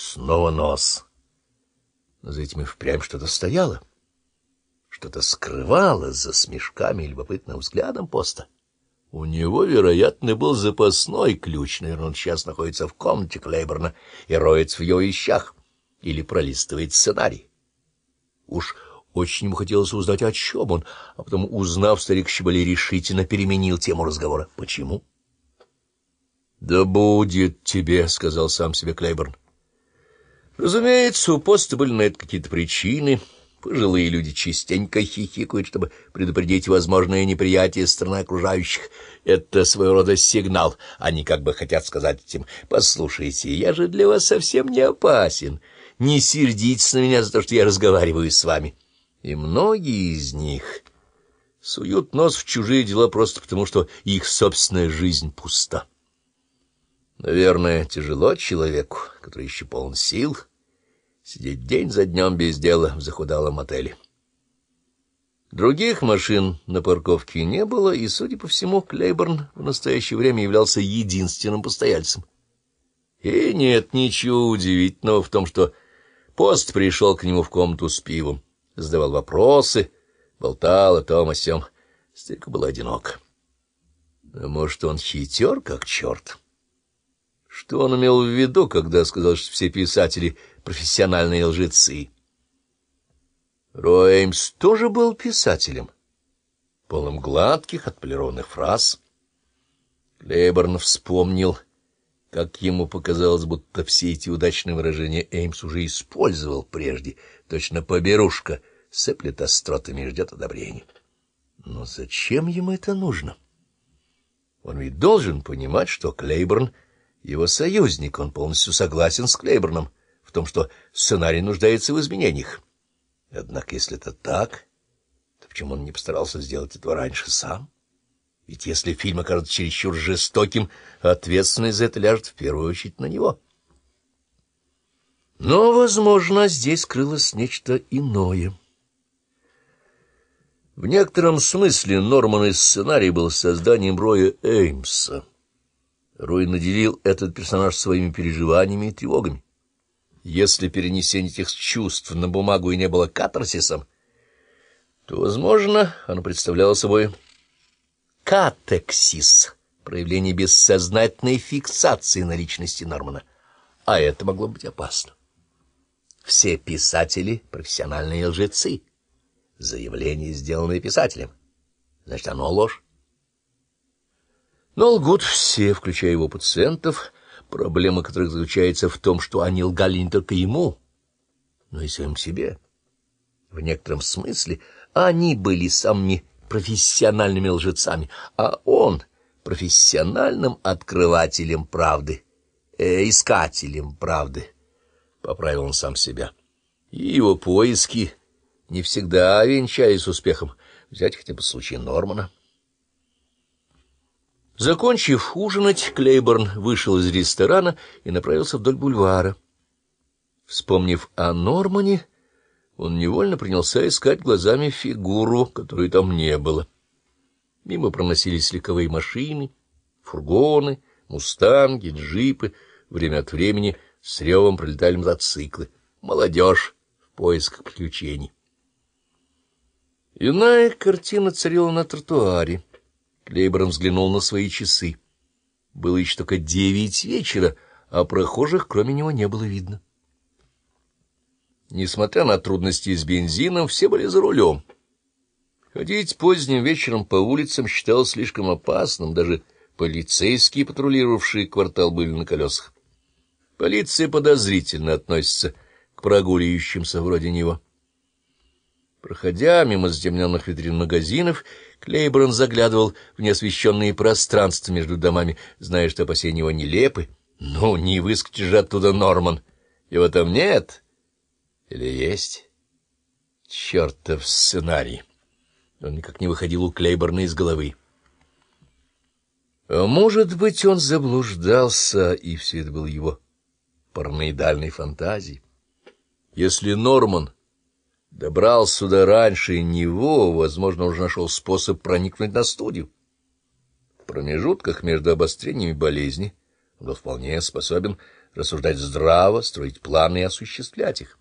Снова нос. Но за этим и впрямь что-то стояло. Что-то скрывалось за смешками и любопытным взглядом поста. У него, вероятно, был запасной ключ, наверное, он сейчас находится в комнате Клейборна и роется в его вещах или пролистывает сценарий. Уж очень ему хотелось узнать, о чем он, а потом, узнав, старик Щебали решительно переменил тему разговора. Почему? — Да будет тебе, — сказал сам себе Клейборн. Разумеется, у поста были на это какие-то причины. Пожилые люди частенько хихикают, чтобы предупредить возможное неприятие страны окружающих. Это своего рода сигнал. Они как бы хотят сказать этим, «Послушайте, я же для вас совсем не опасен. Не сердитесь на меня за то, что я разговариваю с вами». И многие из них суют нос в чужие дела просто потому, что их собственная жизнь пуста. Наверное, тяжело человеку, который еще полон сил, сидеть день за днем без дела в захудалом отеле. Других машин на парковке не было, и, судя по всему, Клейборн в настоящее время являлся единственным постояльцем. И нет ничего удивительного в том, что пост пришел к нему в комнату с пивом, задавал вопросы, болтал о том о сём. Старику было одиноко. А может, он хитер, как черт? Что он имел в виду, когда сказал, что все писатели — профессиональные лжецы? Роэймс тоже был писателем, полным гладких, отполированных фраз. Клейборн вспомнил, как ему показалось, будто все эти удачные выражения Эймс уже использовал прежде, точно поберушка сыплет остротами и ждет одобрения. Но зачем ему это нужно? Он ведь должен понимать, что Клейборн — его союзник, он полностью согласен с Клейберном в том, что сценарий нуждается в изменениях. Однако, если это так, то почему он не постарался сделать этого раньше сам? Ведь если фильм окажется чересчур жестоким, ответственность за это ляжет в первую очередь на него. Но, возможно, здесь скрылось нечто иное. В некотором смысле Норман из сценария был созданием Роя Эймса — Рой наделил этот персонаж своими переживаниями и тревогами. Если перенесение этих чувств на бумагу и не было катарсисом, то, возможно, оно представляло собой катексис, проявление бессознательной фиксации на личности Нормана, а это могло быть опасно. Все писатели — профессиональные лжецы. Заявление, сделанное писателем. Значит, оно ложь. Но лгут все, включая его пациентов, проблема которых заключается в том, что они лгали не только ему, но и самим себе. В некотором смысле они были самыми профессиональными лжецами, а он — профессиональным открывателем правды, э, искателем правды, — поправил он сам себя. И его поиски не всегда венчались успехом. Взять хотя бы случай Нормана — Закончив ужинать, Клейборн вышел из ресторана и направился вдоль бульвара. Вспомнив о Нормане, он невольно принялся искать глазами фигуру, которой там не было. Мимо проносились легковые машины, фургоны, мустанги, джипы. Время от времени с ревом пролетали мотоциклы. Молодежь в поисках приключений. Иная картина царила на тротуаре. Клейборн взглянул на свои часы. Было еще только девять вечера, а прохожих кроме него не было видно. Несмотря на трудности с бензином, все были за рулем. Ходить поздним вечером по улицам считалось слишком опасным, даже полицейские, патрулировавшие квартал, были на колесах. Полиция подозрительно относится к прогуливающимся вроде него. Проходя мимо затемненных витрин магазинов, Клейборн заглядывал в неосвещенные пространства между домами, зная, что опасения его нелепы. Ну, не выскочишь же оттуда, Норман. Его там нет? Или есть? Чертов сценарий. Он никак не выходил у Клейборна из головы. А может быть, он заблуждался, и все это было его параноидальной фантазией. Если Норман добрался сюда раньше него, возможно, уже нашел способ проникнуть на студию. В промежутках между обострениями болезни он был вполне способен рассуждать здраво, строить планы и осуществлять их.